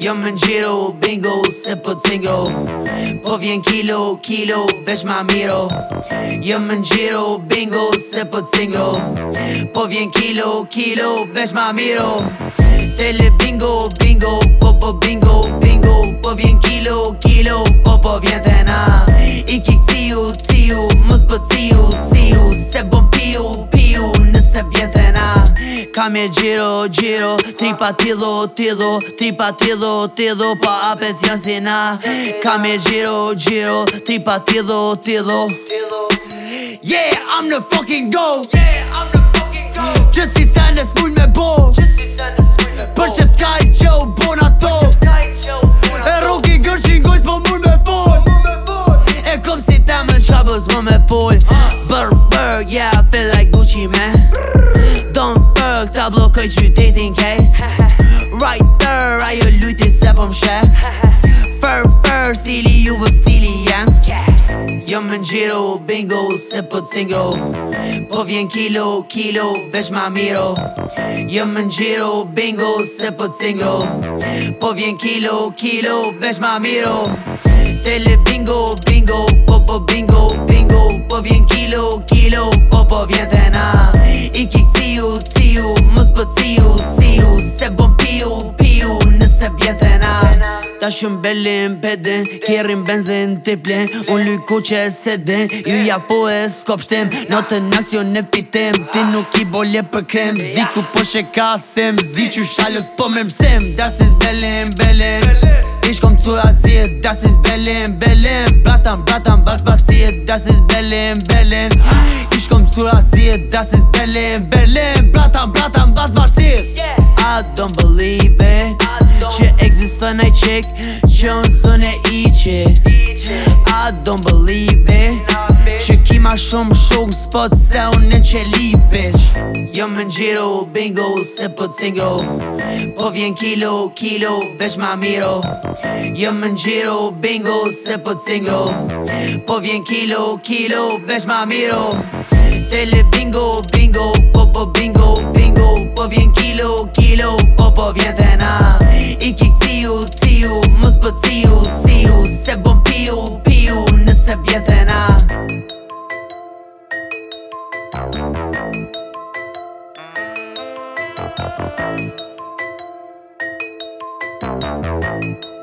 Ja më nxiro, bingo, se po t'singro Po vjen kilo, kilo, vesh ma miro Ja më nxiro, bingo, se po t'singro Po vjen kilo, kilo, vesh ma miro Tele bingo, bingo, po po bingo me gjiro, gjiro Tripa tido, tri pa tido, tido Pa apet janë si na Ka me gjiro, gjiro Tripa tido, tillo, Yeah, I'm the fucking go Yeah, I'm the fucking go Just si sa në smull me bo Just si sa në smull me bo Për qëp ka i qo, bon ato bon ato E gërshin po mull po me fol E kom si ta me shabës, mull me fol Burr, burr, yeah, I feel like Gucci, man Këta blokaj që ditin kës Raitër, ajo lujtës se për po më shë Fër, fër, stili u vë stili jen Jëmë jo në gjiro, bingo, se për po cingo Po vjen kilo, kilo, veç ma miro Jëmë jo në gjiro, bingo, se për po cingo Po vjen kilo, kilo, veç ma miro Tele bingo, bingo, Ta shumë bellin pëdë Kjerin benzin tiple Unë luj ku që e sedë Ju ja po e skop shtem Në të naksion në fitem Ti nuk i bolje për krem Zdi ku po shë kasem Zdi që shalës po me mësem Dasis bellin, bellin Ish kom cura si e Dasis bellin, bellin Blatan, blatan, bas bas si e Dasis bellin, bellin Ish kom cura si e Dasis bellin, bellin Blatan, blatan, bas bas si e I don't believe it sana çek Şansını iyice I don't believe it Që ki ma shumë shumë spot se unë në in giro, Jëm në gjiro, bingo, se po cingo Po vjen kilo, kilo, vesh ma miro Jëm në gjiro, bingo, se po cingo Po vjen kilo, kilo, vesh ma miro Tele bingo, bingo, po po bingo, bingo Po vjen kilo, kilo, po po vjen ciu, ciu Se bëm piu, piu nëse bjen të na Thank you.